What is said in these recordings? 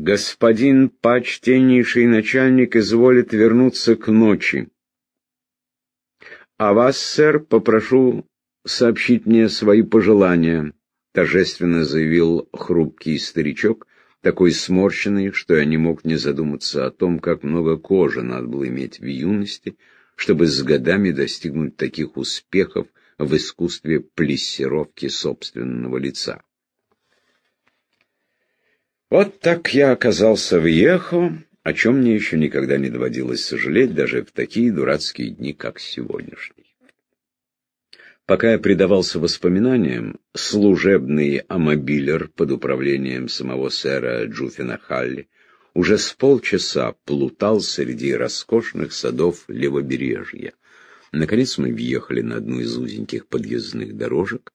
Господин почтеннейший начальник изволит вернуться к ночи. А вас, сэр, попрошу сообщить мне свои пожелания, торжественно заявил хрупкий старичок, такой сморщенный, что я не мог не задуматься о том, как много кожи надо было иметь в юности, чтобы с годами достигнуть таких успехов в искусстве плессировки собственного лица. Вот так я оказался в Ехо, о чем мне еще никогда не доводилось сожалеть, даже в такие дурацкие дни, как сегодняшний. Пока я предавался воспоминаниям, служебный амобилер под управлением самого сэра Джуфина Халли уже с полчаса плутал среди роскошных садов левобережья. Наконец мы въехали на одну из узеньких подъездных дорожек,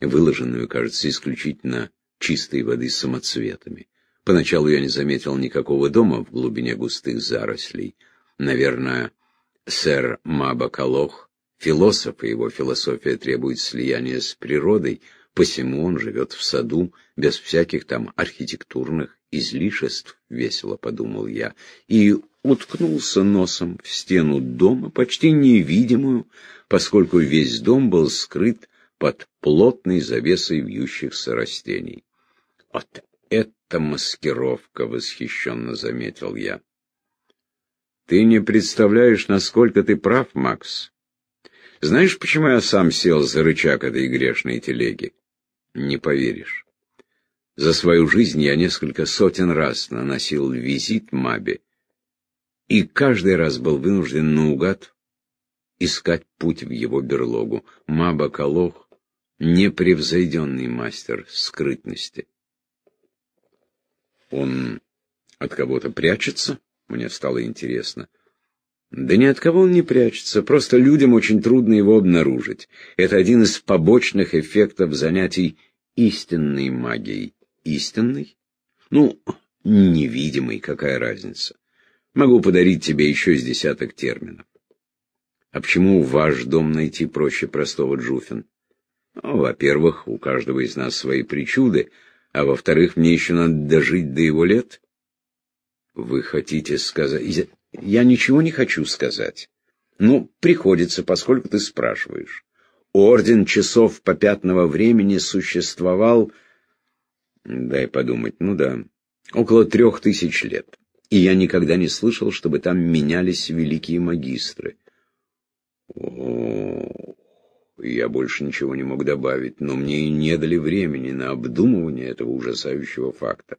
выложенную, кажется, исключительно чистой воды самоцветами. Поначалу я не заметил никакого дома в глубине густых зарослей. Наверное, сэр Маба Калох, философ, и его философия требует слияния с природой, посему он живет в саду, без всяких там архитектурных излишеств, весело подумал я, и уткнулся носом в стену дома, почти невидимую, поскольку весь дом был скрыт под плотной завесой вьющихся растений. «Вот это маскировка!» — восхищенно заметил я. «Ты не представляешь, насколько ты прав, Макс. Знаешь, почему я сам сел за рычаг этой грешной телеги? Не поверишь. За свою жизнь я несколько сотен раз наносил визит Мабе, и каждый раз был вынужден наугад искать путь в его берлогу. Маба Калох — непревзойденный мастер скрытности. Он от кого-то прячется? Мне стало интересно. Да ни от кого он не прячется, просто людям очень трудно его обнаружить. Это один из побочных эффектов занятий истинной магией. Истинной? Ну, невидимой, какая разница. Могу подарить тебе еще с десяток терминов. А почему ваш дом найти проще простого, Джуфин? Ну, во-первых, у каждого из нас свои причуды, а во-вторых, мне еще надо дожить до его лет. Вы хотите сказать... Я ничего не хочу сказать. Ну, приходится, поскольку ты спрашиваешь. Орден часов попятного времени существовал... Дай подумать, ну да, около трех тысяч лет. И я никогда не слышал, чтобы там менялись великие магистры. Я больше ничего не мог добавить, но мне и не дали времени на обдумывание этого ужасающего факта.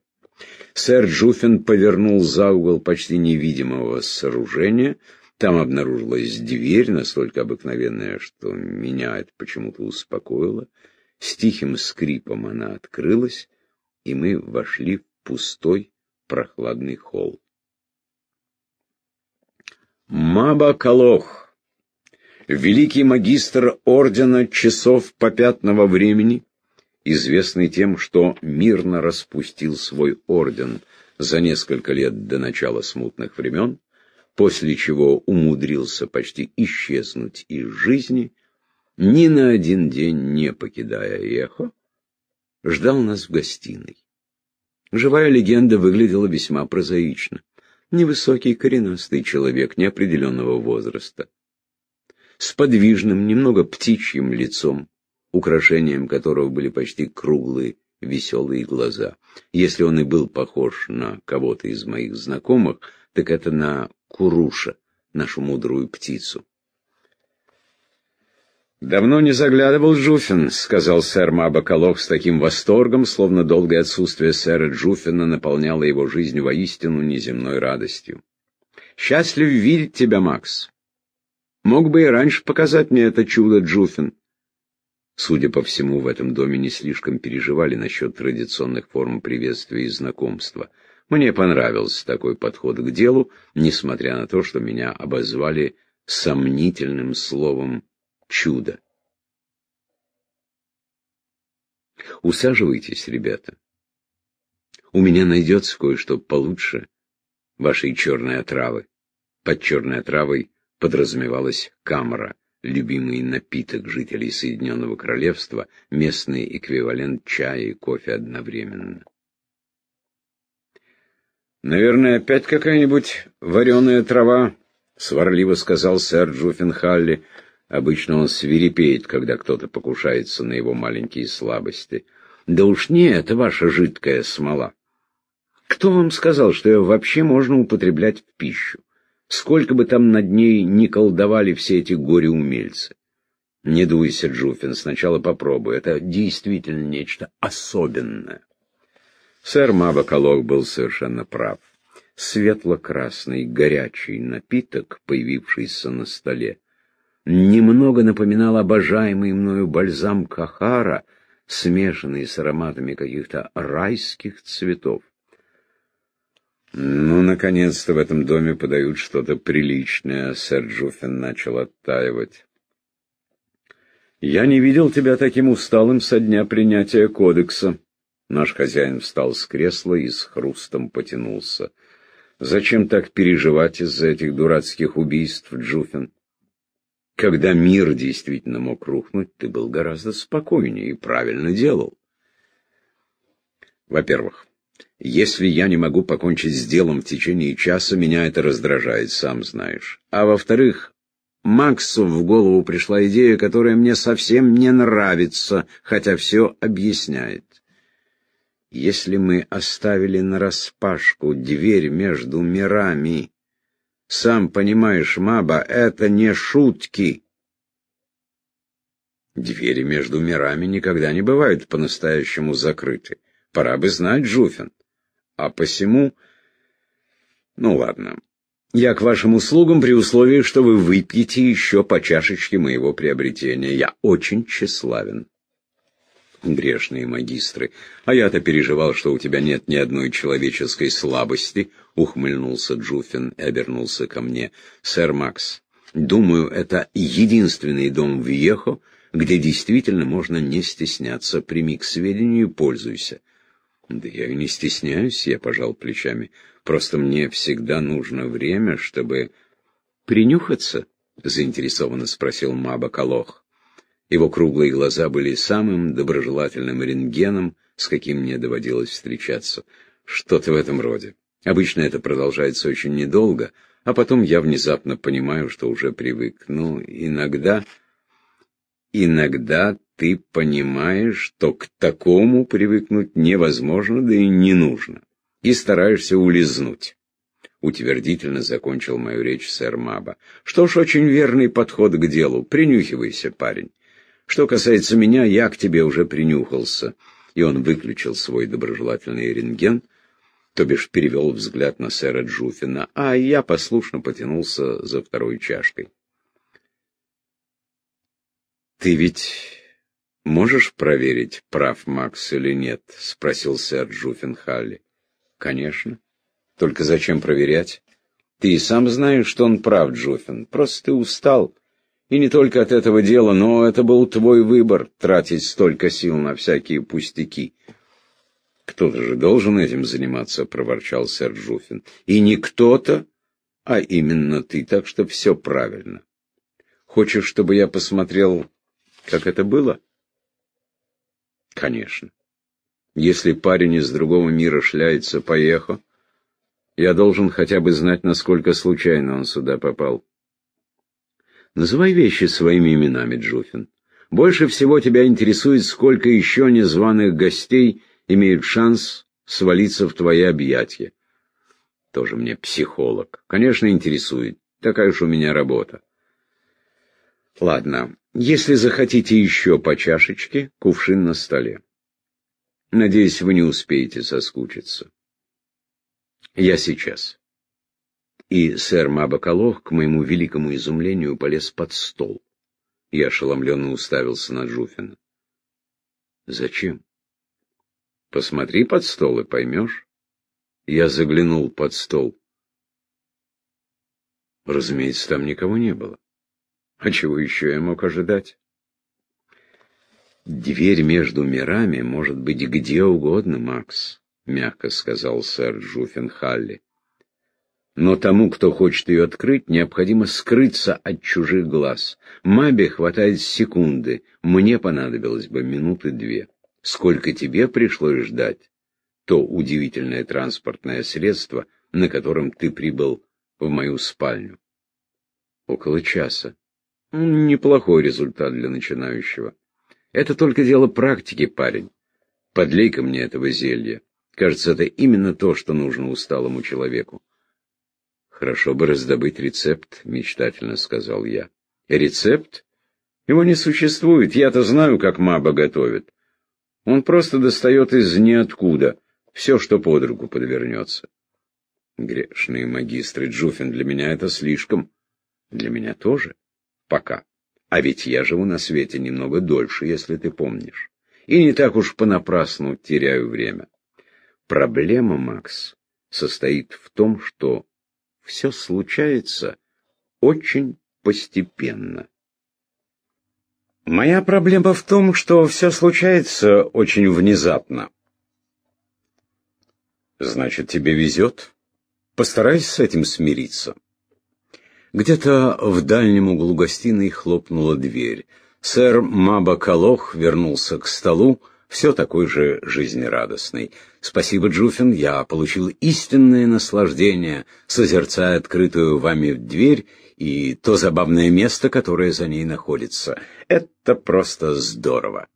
Сэр Джуффин повернул за угол почти невидимого сооружения. Там обнаружилась дверь, настолько обыкновенная, что меня это почему-то успокоило. С тихим скрипом она открылась, и мы вошли в пустой прохладный холл. Маба Калох великий магистр ордена часов попятного времени, известный тем, что мирно распустил свой орден за несколько лет до начала смутных времен, после чего умудрился почти исчезнуть из жизни, ни на один день не покидая эхо, ждал нас в гостиной. Живая легенда выглядела весьма прозаично. Невысокий коренастый человек неопределенного возраста с подвижным, немного птичьим лицом, украшением которого были почти круглые, веселые глаза. Если он и был похож на кого-то из моих знакомых, так это на Куруша, нашу мудрую птицу. «Давно не заглядывал Джуфин», — сказал сэр Мабакалох с таким восторгом, словно долгое отсутствие сэра Джуфина наполняло его жизнь воистину неземной радостью. «Счастлив видеть тебя, Макс. Мог бы и раньше показать мне это чудо, Джуфин. Судя по всему, в этом доме не слишком переживали насчет традиционных форм приветствия и знакомства. Мне понравился такой подход к делу, несмотря на то, что меня обозвали сомнительным словом «чудо». Усаживайтесь, ребята. У меня найдется кое-что получше вашей черной отравы. Под черной отравой подразумевалась камра, любимый напиток жителей Соединенного Королевства, местный эквивалент чая и кофе одновременно. Наверное, опять какая-нибудь вареная трава, сварливо сказал сэр Джуффенхалли. Обычно он свирепеет, когда кто-то покушается на его маленькие слабости. Да уж не это ваша жидкая смола. Кто вам сказал, что ее вообще можно употреблять в пищу? Сколько бы там над ней ни колдовали все эти горе-умельцы. Не дуйся, Джуфин, сначала попробуй. Это действительно нечто особенное. Сэр Мабакалок был совершенно прав. Светло-красный горячий напиток, появившийся на столе, немного напоминал обожаемый мною бальзам Кахара, смешанный с ароматами каких-то райских цветов. «Ну, наконец-то в этом доме подают что-то приличное», — сэр Джуффин начал оттаивать. «Я не видел тебя таким усталым со дня принятия кодекса». Наш хозяин встал с кресла и с хрустом потянулся. «Зачем так переживать из-за этих дурацких убийств, Джуффин? Когда мир действительно мог рухнуть, ты был гораздо спокойнее и правильно делал. Во-первых, если я не могу покончить с делом в течение часа, меня это раздражает, сам знаешь. А во-вторых, Максу в голову пришла идея, которая мне совсем не нравится, хотя все объясняет. Если мы оставили нараспашку дверь между мирами, сам понимаешь, Маба, это не шутки. Двери между мирами никогда не бывают по-настоящему закрыты. Пора бы знать, Жуфин. А посему... Ну ладно. Я к вашим услугам при условии, что вы выпьете еще по чашечке моего приобретения. Я очень тщеславен. Грешные магистры. А я-то переживал, что у тебя нет ни одной человеческой слабости, ухмыльнулся Джуфин и обернулся ко мне. Сэр Макс, думаю, это единственный дом в Ехо, где действительно можно не стесняться. Прими к сведению и пользуйся. Да я не стесняюсь, я пожал плечами. Просто мне всегда нужно время, чтобы... Принюхаться? Заинтересованно спросил Маба Калох. Его круглые глаза были самым доброжелательным рентгеном, с каким мне доводилось встречаться. Что-то в этом роде. Обычно это продолжается очень недолго, а потом я внезапно понимаю, что уже привык. Ну, иногда... Иногда ты понимаешь, что к такому привыкнуть невозможно, да и не нужно, и стараешься улизнуть. Утвердительно закончил мою речь сэр Маба. Что ж, очень верный подход к делу. Принюхивайся, парень. Что касается меня, я к тебе уже принюхался. И он выключил свой доброжелательный рентген, то бишь перевел взгляд на сэра Джуфина, а я послушно потянулся за второй чашкой. «Ты ведь «Можешь проверить, прав Макс или нет?» — спросил сэр Джуффенхалли. «Конечно. Только зачем проверять? Ты и сам знаешь, что он прав, Джуффин. Просто ты устал. И не только от этого дела, но это был твой выбор — тратить столько сил на всякие пустяки». «Кто-то же должен этим заниматься», — проворчал сэр Джуффин. «И не кто-то, а именно ты, так что все правильно. Хочешь, чтобы я посмотрел, как это было?» Конечно. Если парень из другого мира шляется по эхо, я должен хотя бы знать, насколько случайно он сюда попал. Называй вещи своими именами, Джуфин. Больше всего тебя интересует, сколько еще незваных гостей имеют шанс свалиться в твои объятия. Тоже мне психолог. Конечно, интересует. Такая уж у меня работа. Ладно, если захотите еще по чашечке, кувшин на столе. Надеюсь, вы не успеете соскучиться. Я сейчас. И сэр Мабакалох, к моему великому изумлению, полез под стол. Я ошеломленно уставился на Джуфина. Зачем? Посмотри под стол и поймешь. Я заглянул под стол. Разумеется, там никого не было. А чего еще я мог ожидать? Дверь между мирами может быть где угодно, Макс, мягко сказал сэр Джуффенхалли. Но тому, кто хочет ее открыть, необходимо скрыться от чужих глаз. Мабе хватает секунды, мне понадобилось бы минуты две. Сколько тебе пришлось ждать, то удивительное транспортное средство, на котором ты прибыл в мою спальню? Около часа. Неплохой результат для начинающего. Это только дело практики, парень. Подлей-ка мне этого зелья. Кажется, это именно то, что нужно усталому человеку. Хорошо бы раздобыть рецепт, мечтательно сказал я. Рецепт? Его не существует. Я-то знаю, как Маба готовит. Он просто достает из ниоткуда все, что под руку подвернется. Грешные магистры Джуфин, для меня это слишком. Для меня тоже. Пока. А ведь я живу на свете немного дольше, если ты помнишь. И не так уж понапрасну теряю время. Проблема, Макс, состоит в том, что все случается очень постепенно. Моя проблема в том, что все случается очень внезапно. Значит, тебе везет. Постарайся с этим смириться. Где-то в дальнем углу гостиной хлопнула дверь. Сэр Маба Калох вернулся к столу, все такой же жизнерадостный. «Спасибо, Джуфин, я получил истинное наслаждение, созерцая открытую вами дверь и то забавное место, которое за ней находится. Это просто здорово.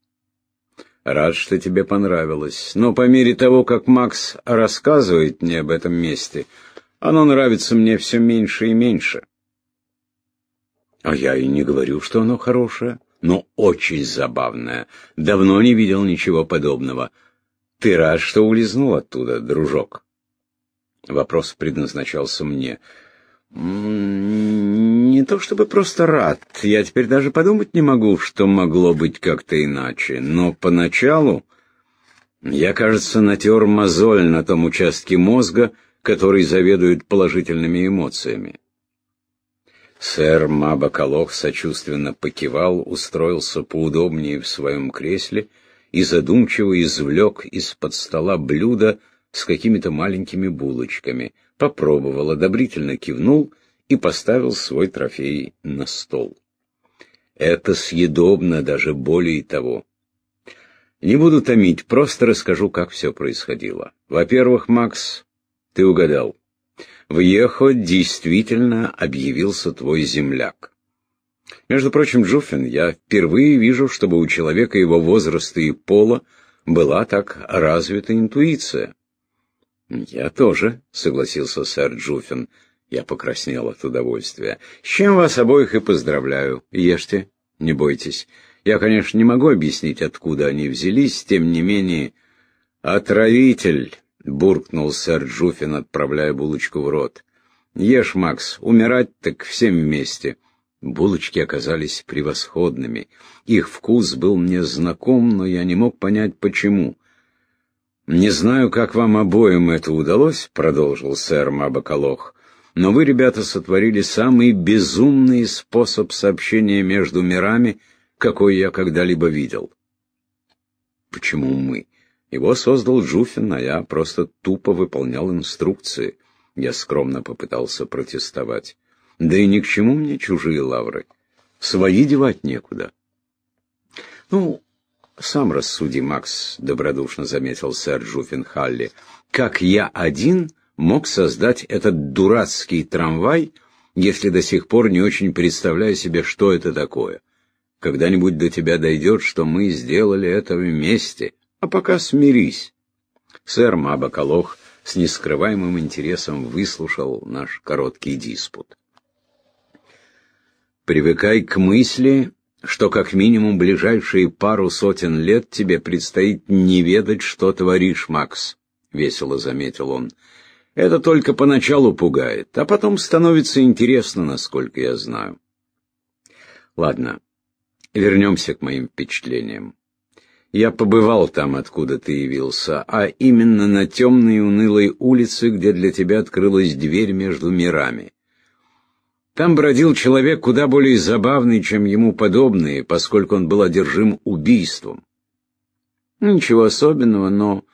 Рад, что тебе понравилось. Но по мере того, как Макс рассказывает мне об этом месте, оно нравится мне все меньше и меньше. А я и не говорю, что оно хорошее, но очень забавное. Давно не видел ничего подобного. Ты рад, что улизнул оттуда, дружок? Вопрос предназначался мне. Не то чтобы просто рад, я теперь даже подумать не могу, что могло быть как-то иначе, но поначалу я, кажется, натер мозоль на том участке мозга, который заведует положительными эмоциями. Сэр Мабакалох сочувственно покивал, устроился поудобнее в своем кресле и задумчиво извлек из-под стола блюдо с какими-то маленькими булочками, попробовал, одобрительно кивнул и поставил свой трофей на стол. Это съедобно, даже более того. Не буду томить, просто расскажу, как все происходило. Во-первых, Макс, ты угадал. В Ехо действительно объявился твой земляк. Между прочим, Джуффин, я впервые вижу, чтобы у человека его возраста и пола была так развита интуиция. «Я тоже», — согласился сэр Джуффин. Я покраснел от удовольствия. «С чем вас обоих и поздравляю. Ешьте, не бойтесь. Я, конечно, не могу объяснить, откуда они взялись, тем не менее...» «Отравитель!» — буркнул сэр Джуффин, отправляя булочку в рот. «Ешь, Макс, умирать так всем вместе». Булочки оказались превосходными. Их вкус был мне знаком, но я не мог понять, почему. «Не знаю, как вам обоим это удалось», — продолжил сэр Мабакалох, «но вы, ребята, сотворили самый безумный способ сообщения между мирами, какой я когда-либо видел». «Почему мы?» Его создал Джуфин, а я просто тупо выполнял инструкции. Я скромно попытался протестовать. Да и ни к чему мне чужие лавры. Свои девать некуда. Ну, «Сам рассуди, Макс», — добродушно заметил сэр Джуффин Халли, «как я один мог создать этот дурацкий трамвай, если до сих пор не очень представляю себе, что это такое. Когда-нибудь до тебя дойдет, что мы сделали это вместе, а пока смирись». Сэр Мабакалох с нескрываемым интересом выслушал наш короткий диспут. «Привыкай к мысли, что как минимум ближайшие пару сотен лет тебе предстоит не ведать, что творишь, Макс, — весело заметил он. Это только поначалу пугает, а потом становится интересно, насколько я знаю. Ладно, вернемся к моим впечатлениям. Я побывал там, откуда ты явился, а именно на темной унылой улице, где для тебя открылась дверь между мирами. Там бродил человек куда более забавный, чем ему подобные, поскольку он был одержим убийством. Ничего особенного, но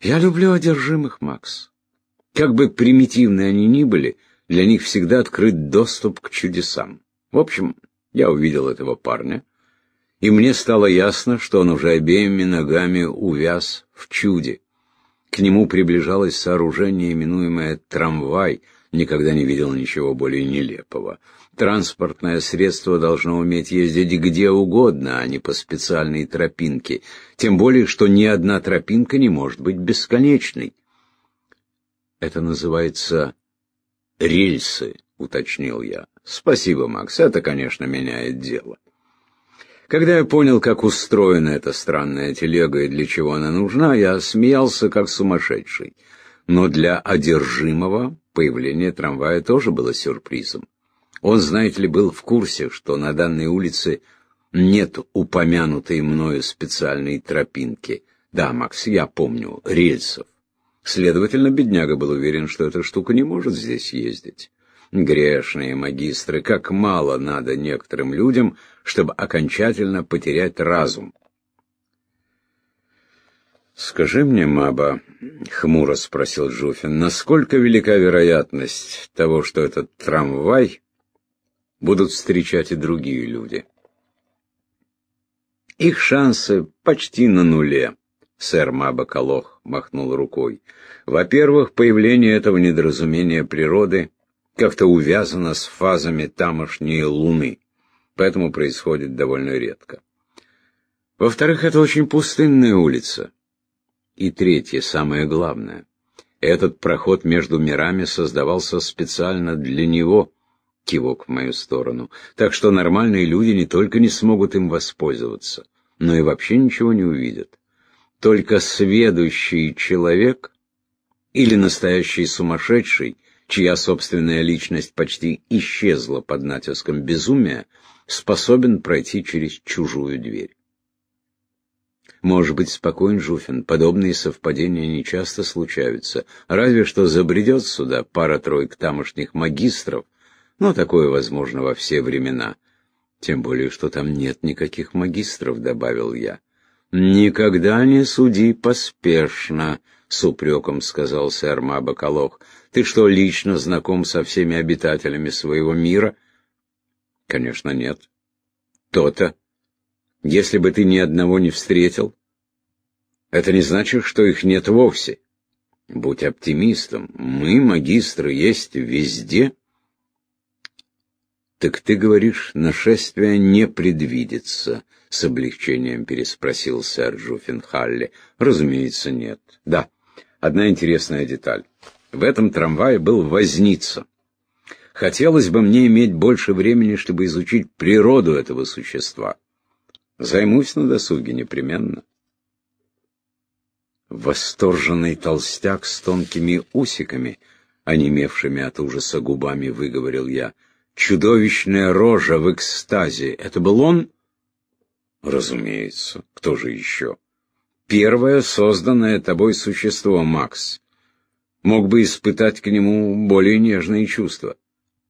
я люблю одержимых, Макс. Как бы примитивны они ни были, для них всегда открыт доступ к чудесам. В общем, я увидел этого парня, и мне стало ясно, что он уже обеими ногами увяз в чуде. К нему приближалось сооружение, именуемое «трамвай», никогда не видел ничего более нелепого. Транспортное средство должно уметь ездить где угодно, а не по специальной тропинке, тем более, что ни одна тропинка не может быть бесконечной. Это называется рельсы, уточнил я. Спасибо, Макс, это, конечно, меняет дело. Когда я понял, как устроена эта странная телега и для чего она нужна, я смеялся как сумасшедший. Но для одержимого появление трамвая тоже было сюрпризом. Он, знаете ли, был в курсе, что на данной улице нет упомянутой мною специальной тропинки. Да, Макс, я помню, рельсов. Следовательно, бедняга был уверен, что эта штука не может здесь ездить. Грешные магистры, как мало надо некоторым людям, чтобы окончательно потерять разум. «Скажи мне, Маба», — хмуро спросил Жуфин, — «насколько велика вероятность того, что этот трамвай будут встречать и другие люди?» «Их шансы почти на нуле», — сэр Маба Колох махнул рукой. «Во-первых, появление этого недоразумения природы как-то увязано с фазами тамошней Луны, поэтому происходит довольно редко. Во-вторых, это очень пустынная улица» И третье, самое главное. Этот проход между мирами создавался специально для него, кивок в мою сторону. Так что нормальные люди не только не смогут им воспользоваться, но и вообще ничего не увидят. Только сведущий человек или настоящий сумасшедший, чья собственная личность почти исчезла под натиском безумия, способен пройти через чужую дверь. Может быть спокоен Жуфин, подобные совпадения нечасто случаются, разве что забредет сюда пара-тройка тамошних магистров, но такое возможно во все времена. Тем более, что там нет никаких магистров, добавил я. Никогда не суди поспешно, с упреком сказал сэр Мабакалох. Ты что, лично знаком со всеми обитателями своего мира? Конечно, нет. То-то. Если бы ты ни одного не встретил, это не значит, что их нет вовсе. Будь оптимистом. Мы, магистры, есть везде. Так ты говоришь, нашествие не предвидится, с облегчением переспросил сэр Джуффенхалли. Разумеется, нет. Да, одна интересная деталь. В этом трамвае был возница. Хотелось бы мне иметь больше времени, чтобы изучить природу этого существа. Займусь на досуге непременно. Восторженный толстяк с тонкими усиками, онемевшими от ужаса губами, выговорил я. Чудовищная рожа в экстазе. Это был он? Разумеется. Кто же еще? Первое созданное тобой существо, Макс. Мог бы испытать к нему более нежные чувства.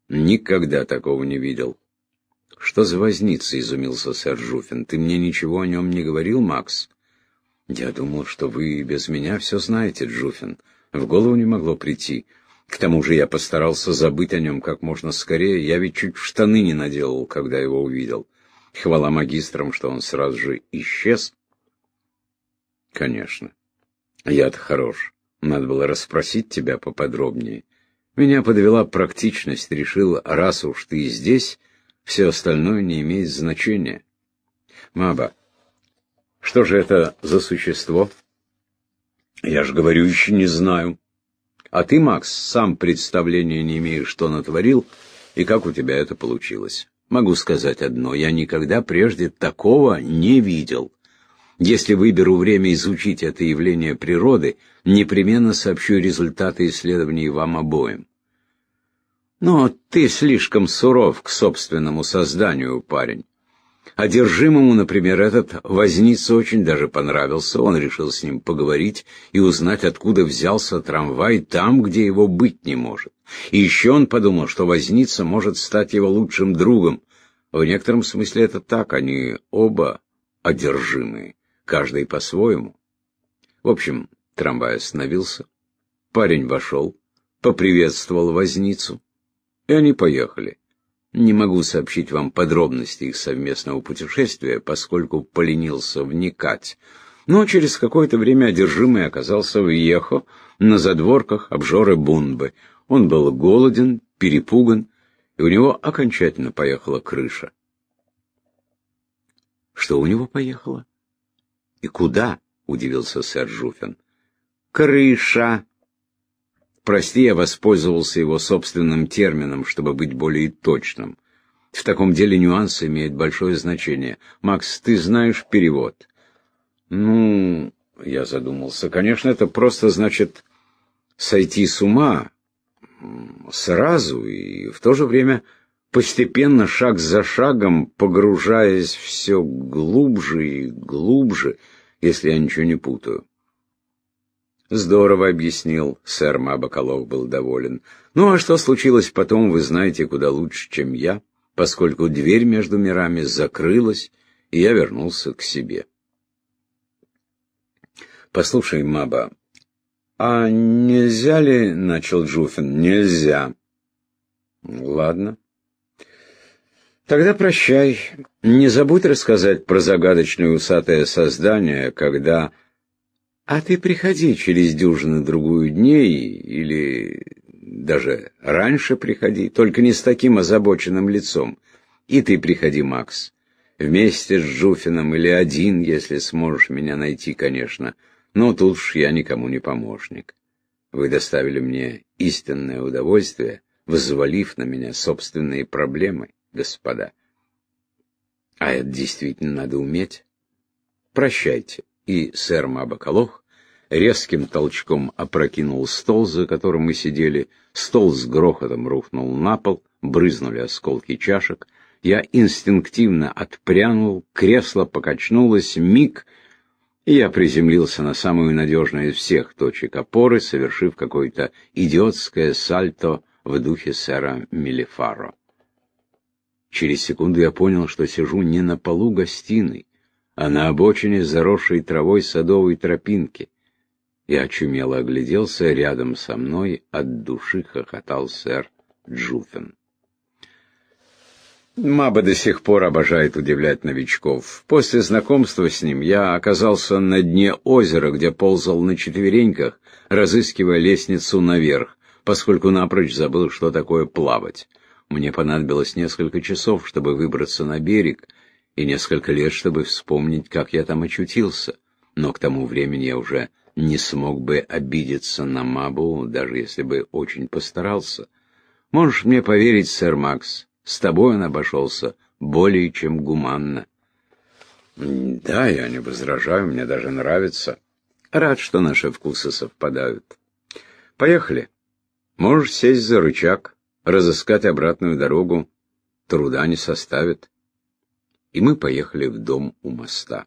Никогда такого не видел. «Что за возница?» — изумился сэр Жуфин. «Ты мне ничего о нем не говорил, Макс?» «Я думал, что вы без меня все знаете, Джуфин. В голову не могло прийти. К тому же я постарался забыть о нем как можно скорее. Я ведь чуть в штаны не наделал, когда его увидел. Хвала магистрам, что он сразу же исчез». «Конечно. Я-то хорош. Надо было расспросить тебя поподробнее. Меня подвела практичность. Решил, раз уж ты здесь, все остальное не имеет значения. Маба, что же это за существо? Я же говорю, еще не знаю. А ты, Макс, сам представления не имеешь, что натворил и как у тебя это получилось. Могу сказать одно, я никогда прежде такого не видел. Если выберу время изучить это явление природы, непременно сообщу результаты исследований вам обоим. Но ты слишком суров к собственному созданию, парень. Одержимому, например, этот возница очень даже понравился. Он решил с ним поговорить и узнать, откуда взялся трамвай там, где его быть не может. И еще он подумал, что возница может стать его лучшим другом. В некотором смысле это так, они оба одержимые, каждый по-своему. В общем, трамвай остановился. Парень вошел, поприветствовал возницу. И они поехали. Не могу сообщить вам подробности их совместного путешествия, поскольку поленился вникать. Но через какое-то время одержимый оказался в Ехо, на задворках обжоры Бунбы. Он был голоден, перепуган, и у него окончательно поехала крыша. Что у него поехало? И куда? удивился сэр Жуфин. Крыша. Прости, я воспользовался его собственным термином, чтобы быть более точным. В таком деле нюансы имеют большое значение. Макс, ты знаешь перевод? Ну, я задумался. Конечно, это просто значит сойти с ума сразу и в то же время постепенно, шаг за шагом, погружаясь все глубже и глубже, если я ничего не путаю. Здорово объяснил, сэр Мабакалов был доволен. Ну а что случилось потом, вы знаете куда лучше, чем я, поскольку дверь между мирами закрылась, и я вернулся к себе. Послушай, Маба, а нельзя ли, начал Джуфин, нельзя. Ладно. Тогда прощай. Не забудь рассказать про загадочное усатое создание, когда... А ты приходи через дюжину-другую дней, или даже раньше приходи, только не с таким озабоченным лицом. И ты приходи, Макс, вместе с Жуфином или один, если сможешь меня найти, конечно. Но тут уж я никому не помощник. Вы доставили мне истинное удовольствие, взвалив на меня собственные проблемы господа. А это действительно надо уметь. Прощайте. И сэр Мабакалох резким толчком опрокинул стол, за которым мы сидели. Стол с грохотом рухнул на пол, брызнули осколки чашек. Я инстинктивно отпрянул, кресло покачнулось, миг, и я приземлился на самую надежную из всех точек опоры, совершив какое-то идиотское сальто в духе сэра Мелифаро. Через секунду я понял, что сижу не на полу гостиной, а на обочине заросшей травой садовой тропинки. Я очумело огляделся, рядом со мной от души хохотал сэр Джуфин. Маба до сих пор обожает удивлять новичков. После знакомства с ним я оказался на дне озера, где ползал на четвереньках, разыскивая лестницу наверх, поскольку напрочь забыл, что такое плавать. Мне понадобилось несколько часов, чтобы выбраться на берег, и несколько лет, чтобы вспомнить, как я там очутился. Но к тому времени я уже не смог бы обидеться на Мабу, даже если бы очень постарался. Можешь мне поверить, сэр Макс, с тобой он обошелся более чем гуманно. Да, я не возражаю, мне даже нравится. Рад, что наши вкусы совпадают. Поехали. Можешь сесть за рычаг. Разыскать обратную дорогу труда не составит. И мы поехали в дом у моста.